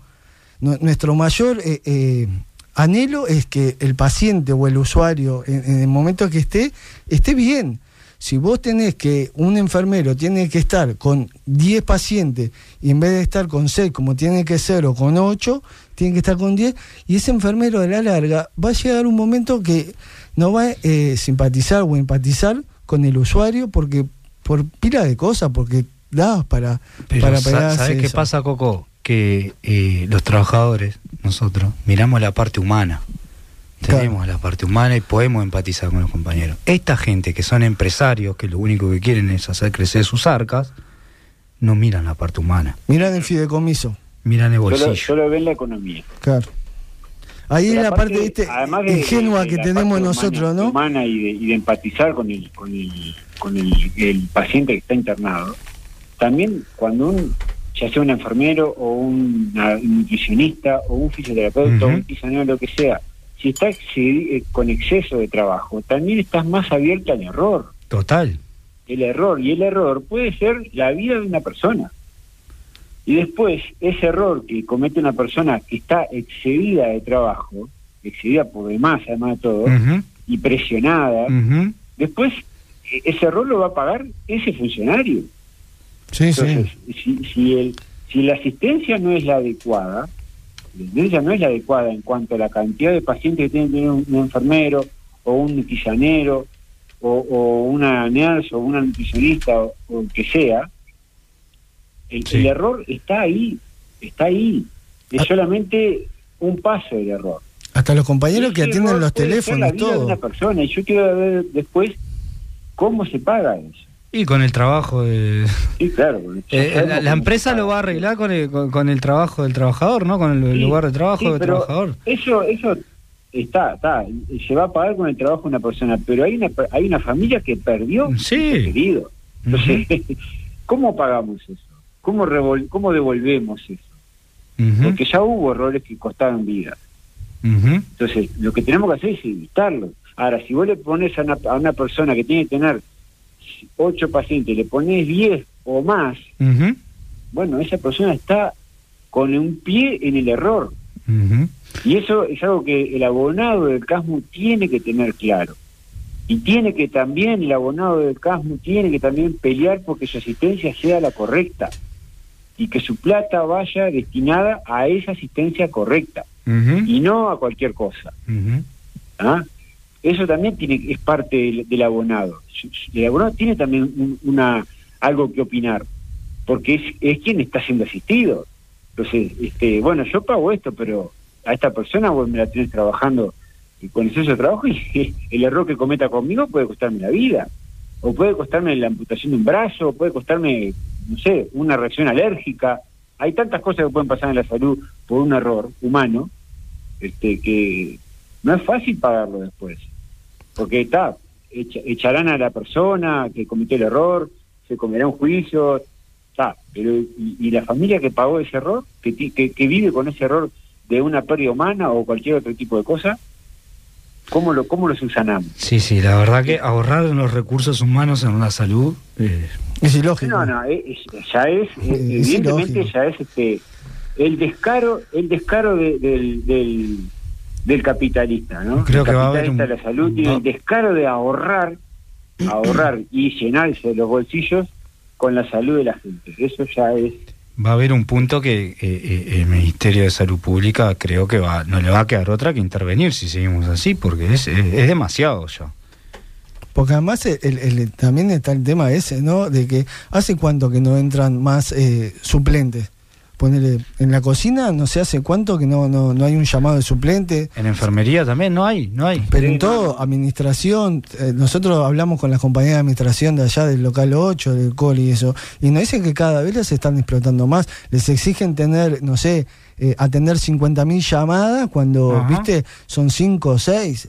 Nu- nuestro mayor eh, eh, anhelo es que el paciente o el usuario, en, en el momento que esté, esté bien. Si vos tenés que un enfermero tiene que estar con 10 pacientes y en vez de estar con 6 como tiene que ser o con 8, tiene que estar con 10 y ese enfermero a la larga va a llegar un momento que no va a eh, simpatizar o empatizar con el usuario porque por pila de cosas, porque das para,
Pero
para
¿sabes qué pasa, Coco? Que eh, los trabajadores, nosotros, miramos la parte humana.
Claro.
Tenemos la parte humana y podemos empatizar con los compañeros. Esta gente que son empresarios, que lo único que quieren es hacer crecer sus arcas, no miran la parte humana.
Miran el fideicomiso,
Miran el
Solo,
bolsillo.
solo ven la economía.
claro. Ahí es la parte ¿viste?
además de-
ingenua
de- de
que
la
tenemos
parte
nosotros,
humana,
¿no?
Humana y de, y de empatizar con el con el con el, el paciente que está internado. También cuando un ya sea un enfermero o un, nutricionista o un fisioterapeuta o
Ujú.
un tisanero lo que sea, si está excedi- eh, con exceso de trabajo, también estás más abierto al error.
Total.
El error y el error puede ser la vida de una persona. Y después, ese error que comete una persona que está excedida de trabajo, excedida por demás, además de todo, y presionada, después e- ese error lo va a pagar ese funcionario.
Sí, sí.
Entonces, si, si, el, si la asistencia no es la adecuada, la asistencia no es la adecuada en cuanto a la cantidad de pacientes que tiene que tener un, un enfermero o un nutricionero o, o una nurse o una nutricionista o, o que sea, el,
Sí.
el error está ahí, está ahí. Es
Ah.
solamente un paso del error.
Hasta los compañeros que atienden los
ser la
teléfonos,
vida de
todo.
una persona y yo quiero ver después cómo se paga eso.
Y con el trabajo de...
Sí, claro.
Eh, la, empresa lo va a arreglar con el, con, con el trabajo del trabajador, ¿no? Con el,
Sí,
lugar de trabajo
sí,
del
pero
trabajador.
Eso, eso está, está, se va a pagar con el trabajo de una persona, pero hay una, hay una familia que perdió
Sí.
querido. Entonces, ¿cómo pagamos eso? ¿Cómo, revol- ¿Cómo devolvemos eso? Porque ya hubo errores que costaron vida. Entonces, lo que tenemos que hacer es evitarlo. Ahora, si vos le pones a una, a una persona que tiene que tener ocho pacientes, le pones diez o más, bueno, esa persona está con un pie en el error. Y eso es algo que el abonado del CASMU tiene que tener claro. Y tiene que también, el abonado del CASMU tiene que también pelear porque su asistencia sea la correcta. Y que su plata vaya destinada a esa asistencia correcta. Y no a cualquier cosa. ¿ah? Eso también tiene es parte del, del abonado. El abonado tiene también un- una algo que opinar, porque es, es quien está siendo asistido. Entonces, este, bueno, yo pago esto, pero a esta persona vos me la tenés trabajando y con exceso de trabajo y el error que cometa conmigo puede costarme la vida, o puede costarme la amputación de un brazo, o puede costarme, no sé, una reacción alérgica. Hay tantas cosas que pueden pasar en la salud por un error humano, este, que no es fácil pagarlo después, porque está, echa- echarán a la persona que cometió el error, se comerá un juicio, está, pero y, y la familia que pagó ese error, que, que, que vive con ese error de una pérdida humana o cualquier otro tipo de cosa, ¿Cómo lo, cómo lo subsanamos?
Sí, sí, la verdad que ahorrar en los recursos humanos en la salud eh,
Es ilógico.
No, no, eh, es- ya es, eh,
Es
evidentemente
ilógico.
ya es este el descaro, el descaro de- del, del, del capitalista, ¿no?
Creo
el
que va a haber un-
la salud tiene
va-
el descaro de ahorrar, ahorrar y llenarse los bolsillos con la salud de la gente. Eso ya es
va a haber un punto que eh, el Ministerio de Salud Pública creo que va no le va a quedar otra que intervenir si seguimos así, porque es, es, es demasiado ya.
Porque además el- también está el tema ese, ¿no? De que hace cuánto que no entran más eh, suplentes. Ponele, en la cocina no sé hace cuánto que no, no, no hay un llamado de suplente.
En enfermería también no hay, no hay.
Pero en todo, administración, eh, nosotros hablamos con las compañías de administración de allá del local 8, del COLI y eso, y nos dicen que cada vez las están explotando más. Les exigen tener, no sé, eh, atender 50.000 llamadas cuando,
Ajá.
viste, son 5 o 6.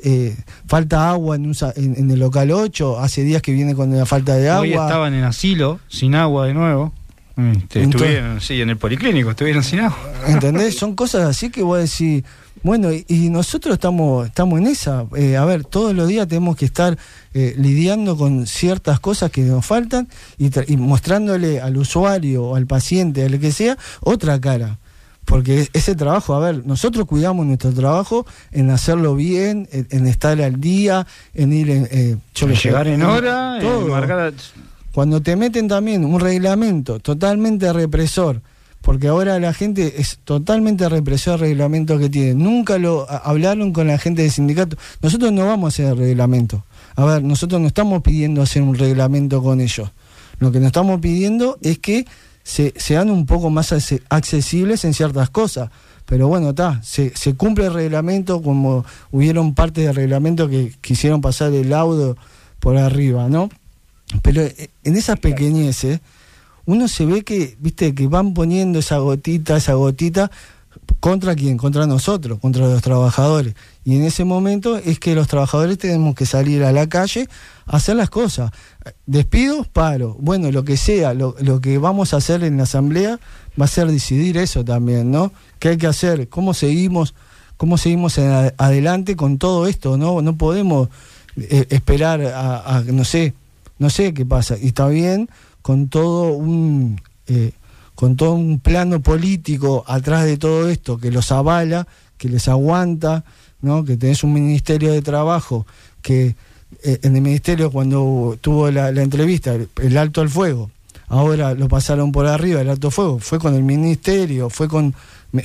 falta agua en, un en, en el local 8, hace días que viene con la falta de agua.
Hoy estaban en asilo, sin agua de nuevo. Este,
Entonces-
estuvieron, sí, en el policlínico, estuvieron sin agua.
¿Entendés? Son cosas así que vos decís, bueno, y, y nosotros estamos, estamos en esa. Eh, a ver, todos los días tenemos que estar eh, lidiando con ciertas cosas que nos faltan y, y mostrándole al usuario o al paciente, al que sea, otra cara. Porque es- ese trabajo, a ver, nosotros cuidamos nuestro trabajo en hacerlo bien, en, en estar al día, en ir, en, eh, yo sé,
llegar en hora, en marcar-
Cuando te meten también un reglamento totalmente represor, porque ahora la gente es totalmente represor el reglamento que tiene. Nunca lo hablaron con la gente del sindicato. Nosotros no vamos a hacer el reglamento. A ver, nosotros no estamos pidiendo hacer un reglamento con ellos. Lo que nos estamos pidiendo es que se, sean un poco más accesibles en ciertas cosas. Pero bueno, está, se, se cumple el reglamento como hubieron partes del reglamento que quisieron pasar el laudo por arriba, ¿no? Pero eh, en esas pequeñeces, uno se ve que, viste, que van poniendo esa gotita, esa gotita, contra quién, contra nosotros, contra los trabajadores. Y en ese momento es que los trabajadores tenemos que salir a la calle a hacer las cosas. Despidos, paro. Bueno, lo que sea, lo, lo que vamos a hacer en la asamblea va a ser decidir eso también, ¿no? ¿Qué hay que hacer? ¿Cómo seguimos? ¿Cómo seguimos en adelante con todo esto? No, no podemos eh, esperar a, a, no sé, no sé qué pasa. Y está bien con todo un eh, con todo un plano político atrás de todo esto que los avala, que les aguanta, ¿no? Que tenés un ministerio de trabajo que eh, en el ministerio cuando tuvo la, entrevista, el, alto al fuego, ahora lo pasaron por arriba, el alto fuego, fue con el ministerio, fue con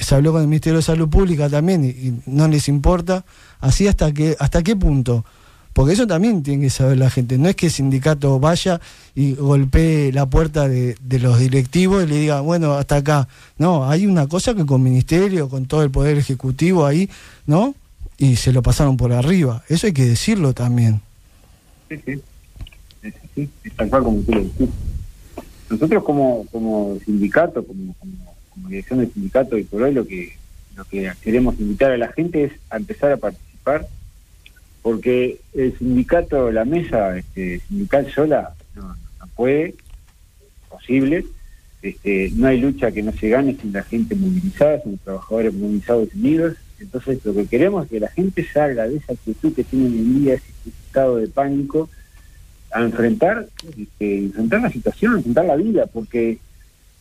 se habló con el Ministerio de Salud Pública también y, y no les importa, así hasta que hasta qué punto. Porque eso también tiene que saber la gente. No es que el sindicato vaya y golpee la puerta de, de los directivos y le diga, bueno, hasta acá. No, hay una cosa que con ministerio, con todo el poder ejecutivo ahí, ¿no? Y se lo pasaron por arriba. Eso hay que decirlo también.
Sí, sí. Es tal como tú lo decís. Nosotros como, como sindicato, como, como, como dirección del sindicato y por hoy lo que, lo que queremos invitar a la gente es a empezar a participar, porque el sindicato, la mesa este, sindical sola no, no puede, posible, este, no hay lucha que no se gane sin la gente movilizada, sin los trabajadores movilizados unidos. Entonces lo que queremos es que la gente salga de esa actitud que tienen hoy en día, ese estado de pánico, a enfrentar, este, enfrentar la situación, enfrentar la vida, porque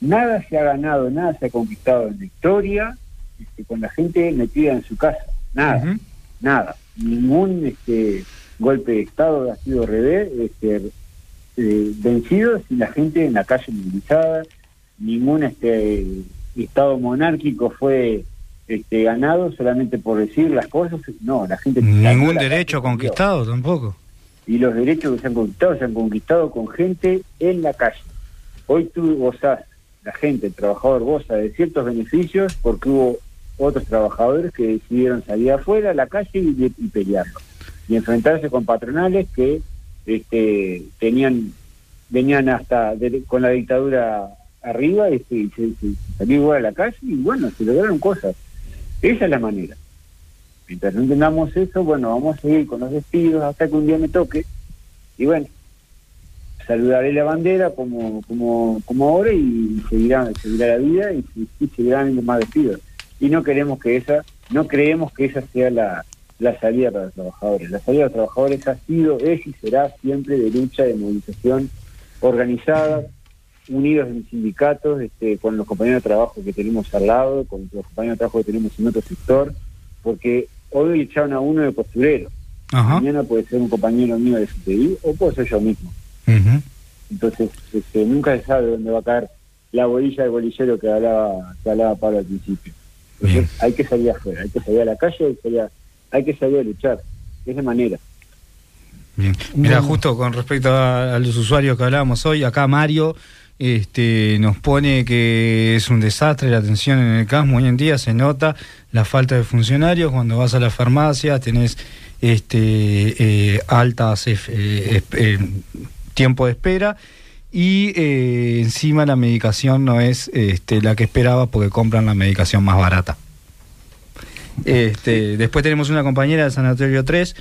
nada se ha ganado, nada se ha conquistado en la historia este, con la gente metida en su casa, nada, nada, ningún este, golpe de Estado ha sido revés, este, eh, vencido sin la gente en la calle movilizada, ningún este Estado monárquico fue este, ganado solamente por decir las cosas, no, la gente...
Ningún
la
derecho
calle,
conquistado tampoco.
y los derechos que se han conquistado se han conquistado con gente en la calle. Hoy tú gozás, la gente, el trabajador goza de ciertos beneficios porque hubo otros trabajadores que decidieron salir afuera a la calle y, y pelearlo. Y enfrentarse con patronales que este, tenían venían hasta con la dictadura arriba este, y se, se- salió igual a la calle y bueno, se lograron cosas. Esa es la manera. Mientras no entendamos eso, bueno, vamos a seguir con los despidos hasta que un día me toque. Y bueno, saludaré la bandera como como como ahora y seguirá, seguirá la vida y, y seguirán más despidos. Y no queremos que esa, no creemos que esa sea la, la salida para los trabajadores. La salida de los trabajadores ha sido, es y será siempre de lucha, de movilización organizada, unidos en sindicatos, este, con los compañeros de trabajo que tenemos al lado, con los compañeros de trabajo que tenemos en otro sector, porque hoy echaron a uno de posturero. Mañana puede ser un compañero mío de CTI o puede ser yo mismo. Entonces, este, nunca se sabe dónde va a caer la bolilla de bolillero que hablaba, que hablaba Pablo al principio. Entonces, hay que salir afuera, hay que salir a la calle, hay que salir a, hay que salir a luchar. De esa manera.
Bien. Mira, justo con respecto a, los usuarios que hablábamos hoy, acá Mario este, nos pone que es un desastre la atención en el CASMO. Hoy en día se nota la falta de funcionarios. Cuando vas a la farmacia tenés este, eh, altas eh, eh, tiempo de espera y encima la medicación no es este, la que esperaba porque compran la medicación más barata. Este, después tenemos una compañera del Sanatorio 3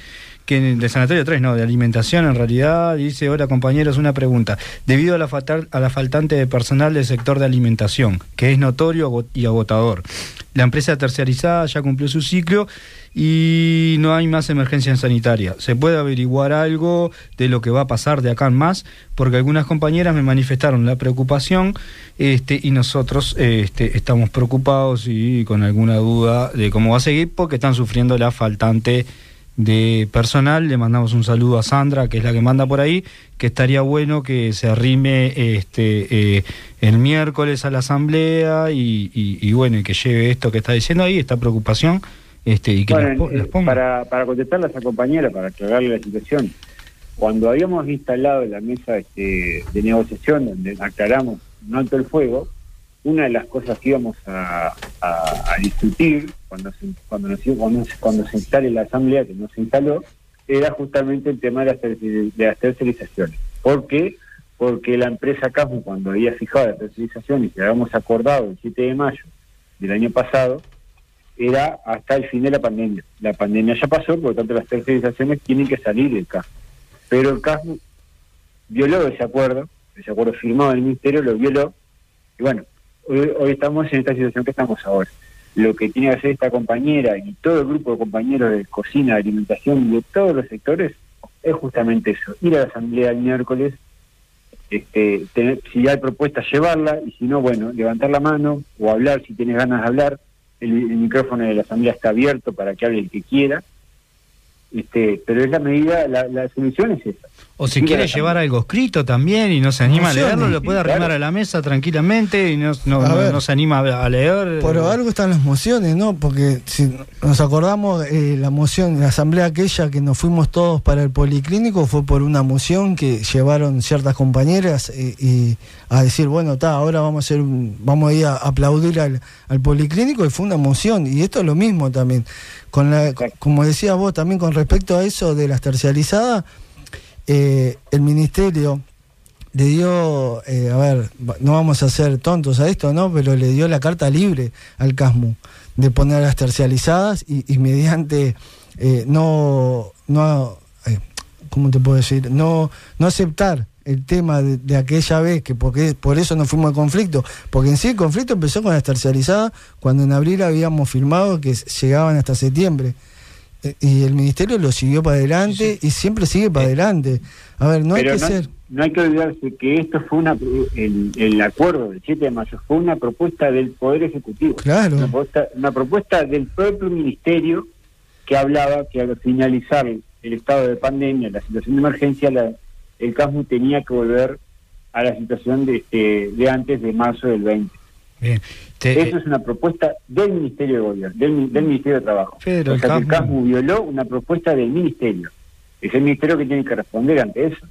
que de Sanatorio 3, no, de alimentación en realidad, dice, hola compañeros, una pregunta. Debido a la, fatal, a la faltante de personal del sector de alimentación, que es notorio y agotador, la empresa terciarizada ya cumplió su ciclo y no hay más emergencia sanitaria. ¿Se puede averiguar algo de lo que va a pasar de acá en más? Porque algunas compañeras me manifestaron la preocupación este, y nosotros este, estamos preocupados y con alguna duda de cómo va a seguir porque están sufriendo la faltante de personal. Le mandamos un saludo a Sandra, que es la que manda por ahí, que estaría bueno que se arrime este, eh, el miércoles a la asamblea y, bueno, y que lleve esto que está diciendo ahí, esta preocupación, este, y que las,
eh, ponga. Para, para contestarle a esa compañera, para aclararle la situación, cuando habíamos instalado la mesa este, de negociación, donde aclaramos no alto el fuego, una de las cosas que íbamos a, discutir cuando se, cuando, cuando, se instale la asamblea, que no se instaló, era justamente el tema de las, de las tercerizaciones. ¿Por qué? Porque la empresa CASMU, cuando había fijado las tercerizaciones, que habíamos acordado el 7 de mayo del año pasado, era hasta el fin de la pandemia. La pandemia ya pasó, por lo tanto las tercerizaciones tienen que salir del CASMU. Pero el CASMU violó ese acuerdo, ese acuerdo firmado en el Ministerio lo violó, y bueno, hoy, estamos en esta situación que estamos ahora. Lo que tiene que hacer esta compañera y todo el grupo de compañeros de cocina, alimentación y de todos los sectores es justamente eso, ir a la asamblea el miércoles, este, si hay propuestas, llevarla, y si no, bueno, levantar la mano o hablar si tienes ganas de hablar. El, el micrófono de la asamblea está abierto para que hable el que quiera este, pero es la medida, la, la solución es esa.
O si quiere llevar algo escrito también y no se anima a leerlo, lo puede arrimar a la mesa tranquilamente y no, no, se anima a leer.
Pero algo están las mociones, ¿no? Porque si nos acordamos, eh, la moción, la asamblea aquella que nos fuimos todos para el policlínico fue por una moción que llevaron ciertas compañeras eh, y a decir, bueno, está, ahora vamos a hacer, vamos a ir a aplaudir al, al policlínico y fue una moción. Y esto es lo mismo también. Con la, como decías vos también con respecto a eso de las terciarizadas, eh, el ministerio le dio, eh, a ver, no vamos a ser tontos a esto, ¿no? Pero le dio la carta libre al CASMU de poner las tercializadas y, mediante eh, no, no ¿cómo te puedo decir? No, no aceptar el tema de, aquella vez, que porque por eso no fuimos al conflicto, porque en sí el conflicto empezó con las terciarizadas cuando en abril habíamos firmado que llegaban hasta septiembre. Eh, y el ministerio lo siguió para adelante y siempre sigue para eh, adelante. A ver, no hay que ser.
No hay que olvidarse que esto fue una. El, el, acuerdo del 7 de mayo fue una propuesta del Poder Ejecutivo.
Claro.
Una propuesta, una propuesta del propio ministerio que hablaba que al finalizar el estado de pandemia, la situación de emergencia, la, el CASMU tenía que volver a la situación de, este, de antes de marzo del 20. Bien. Eso es una propuesta del Ministerio de Gobierno, del, Ministerio de Trabajo. o sea el el CASMU violó una propuesta del Ministerio. Es el Ministerio que tiene que responder ante eso.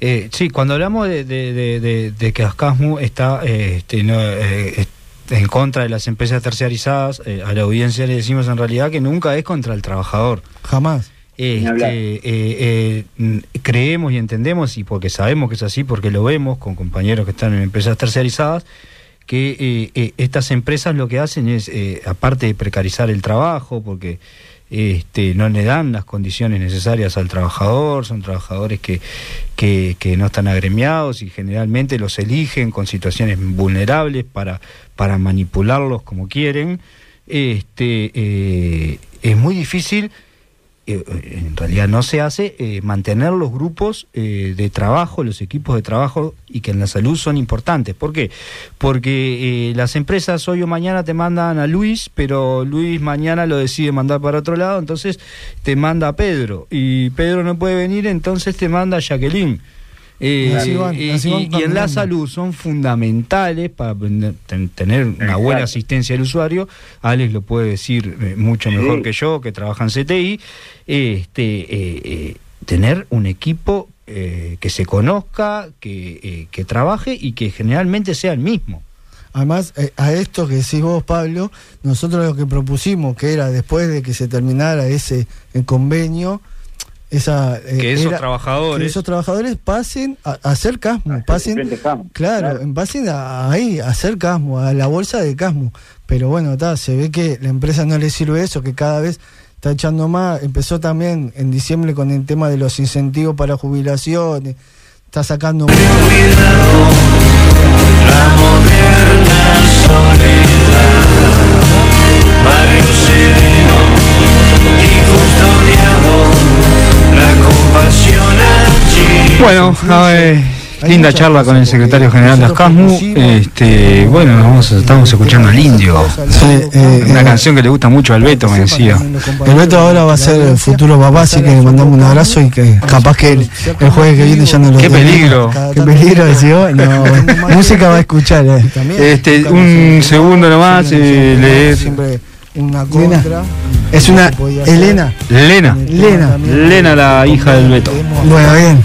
eh, sí, cuando hablamos de, de, que CASMU está eh, este, eh, en contra de las empresas terciarizadas, eh, a la audiencia le decimos en realidad que nunca es contra el trabajador.
Jamás.
Este, eh, eh, creemos y entendemos, y porque sabemos que es así, porque lo vemos con compañeros que están en empresas terciarizadas, que eh, estas empresas lo que hacen es, aparte de precarizar el trabajo, porque este, no le dan las condiciones necesarias al trabajador, son trabajadores que, que, que, no están agremiados y generalmente los eligen con situaciones vulnerables para, para manipularlos como quieren. este, eh, es muy difícil eh, en realidad no se hace, eh, mantener los grupos eh, de trabajo, los equipos de trabajo y que en la salud son importantes. ¿Por qué? Porque las empresas hoy o mañana te mandan a Luis, pero Luis mañana lo decide mandar para otro lado, entonces te manda a Pedro y Pedro no puede venir, entonces te manda a Jacqueline. Y, en la salud son fundamentales para tener una buena asistencia al usuario. Alex lo puede decir mucho mejor que yo, que trabaja en CTI este, eh, eh, tener un equipo eh, que se conozca, que, que, trabaje y que generalmente sea el mismo.
Además, a esto que decís vos, Pablo, nosotros lo que propusimos, que era después de que se terminara ese convenio, esa,
que esos trabajadores
que esos trabajadores pasen a, hacer casmo, pasen, claro, pasen a, ahí a hacer casmo, a la bolsa de casmo. Pero bueno, se ve que la empresa no le sirve eso, que cada vez está echando más. Empezó también en diciembre con el tema de los incentivos para jubilaciones. Está sacando. La moderna soledad,
Bueno, a ver. Linda charla con el secretario general de Ascasmu. Este, bueno, vamos, estamos escuchando al indio. Eh, una canción que le gusta mucho al Beto, me decía.
El Beto ahora va a ser el futuro papá, así que le mandamos un abrazo y que capaz que el, jueves que viene ya no lo
Qué peligro.
Qué peligro, decía. No, música va a escuchar. Eh.
Este, un segundo nomás, eh, leer
una contra. Es una Elena.
Lena.
Lena.
Lena, la hija del Beto.
Bueno, bien.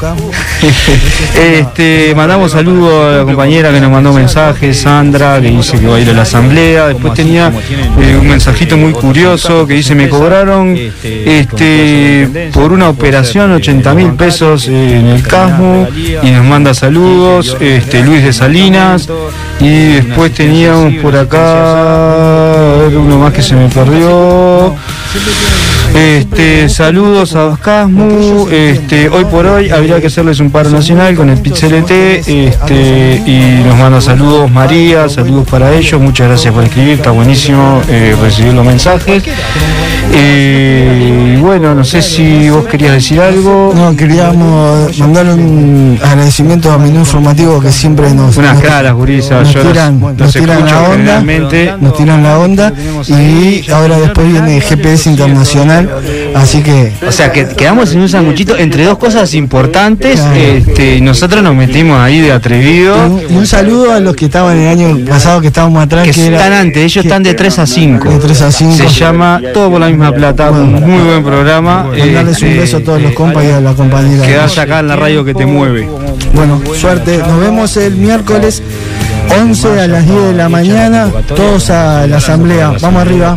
este, mandamos saludos a la compañera que nos mandó mensajes, Sandra, que dice que va a ir a la asamblea. Después tenía eh, un mensajito muy curioso que dice, me cobraron este por una operación 80 mil pesos en el Casmo y nos manda saludos, este Luis de Salinas. Y después teníamos por acá uno más que se me perdió. Este, saludos a Casmu. Este, hoy por hoy habría que hacerles un paro nacional con el PITCLT. Este, y nos manda saludos María, saludos para ellos. Muchas gracias por escribir, está buenísimo eh, recibir los mensajes. Eh, y bueno, no sé si vos querías decir algo.
No, queríamos mandar un agradecimiento a menú informativo que siempre nos.
Unas caras, gurisas,
nos, tiran, nos tiran la onda. Nos tiran la onda. Y ahora después viene GPS Internacional Así que.
O sea, que quedamos en un sanguchito entre dos cosas importantes. Este, nosotros nos metimos ahí de atrevido.
Y un, saludo a los que estaban el año pasado, que estábamos atrás.
Que, están antes, ellos están de 3 a 5.
De 3 a 5.
Se llama Todo por la misma plata. un muy buen programa.
Mandarles un este, beso a todos los compas y a la compañera.
Quedás acá en la radio que te mueve.
Bueno, suerte. Nos vemos el miércoles. 11 a las 10 de la mañana, todos a la asamblea. Vamos arriba.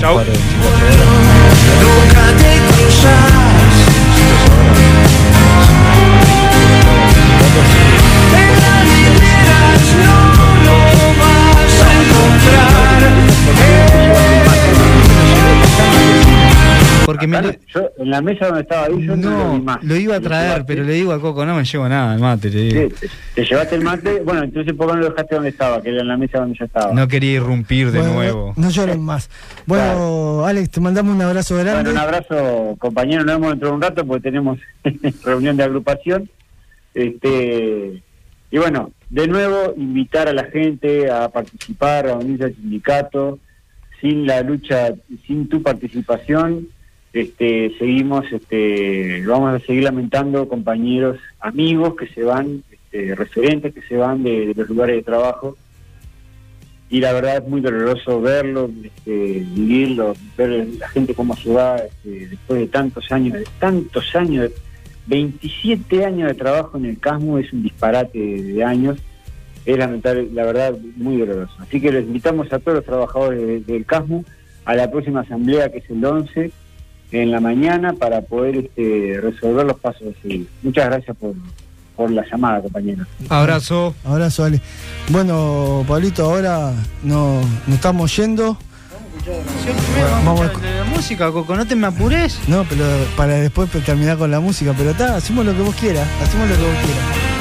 Yo en la mesa donde estaba ahí yo no,
lo, lo iba a traer, pero le digo a Coco, no me llevo nada, el mate.
te, llevaste el mate, bueno, entonces ¿por qué no lo dejaste donde estaba? Que era en la mesa donde yo estaba.
No quería irrumpir de nuevo.
No, lloren más. Bueno, Alex, te mandamos un abrazo grande.
Bueno, un abrazo, compañero, nos vemos dentro de un rato porque tenemos reunión de agrupación. Este y bueno, de nuevo invitar a la gente a participar, a unirse al sindicato. Sin la lucha, sin tu participación, este, seguimos, este, vamos a seguir lamentando compañeros, amigos que se van, este, referentes que se van de, los lugares de trabajo. Y la verdad es muy doloroso verlo, este, vivirlo, ver la gente cómo se va este, después de tantos años, de tantos años, 27 años de trabajo en el CASMO es un disparate de, años. Es lamentable, la verdad, muy doloroso. Así que les invitamos a todos los trabajadores del CASMO a la próxima asamblea que es el 11 en la mañana para poder este, resolver los pasos a seguir. Muchas gracias por, por la llamada, compañero.
Abrazo.
Abrazo, Ale. Bueno, Pablito, ahora nos no estamos yendo.
Vamos a escuchar la música, Coco, no te me apures.
No, pero para después terminar con la música, pero está, hacemos lo que vos quieras, hacemos lo que vos quieras.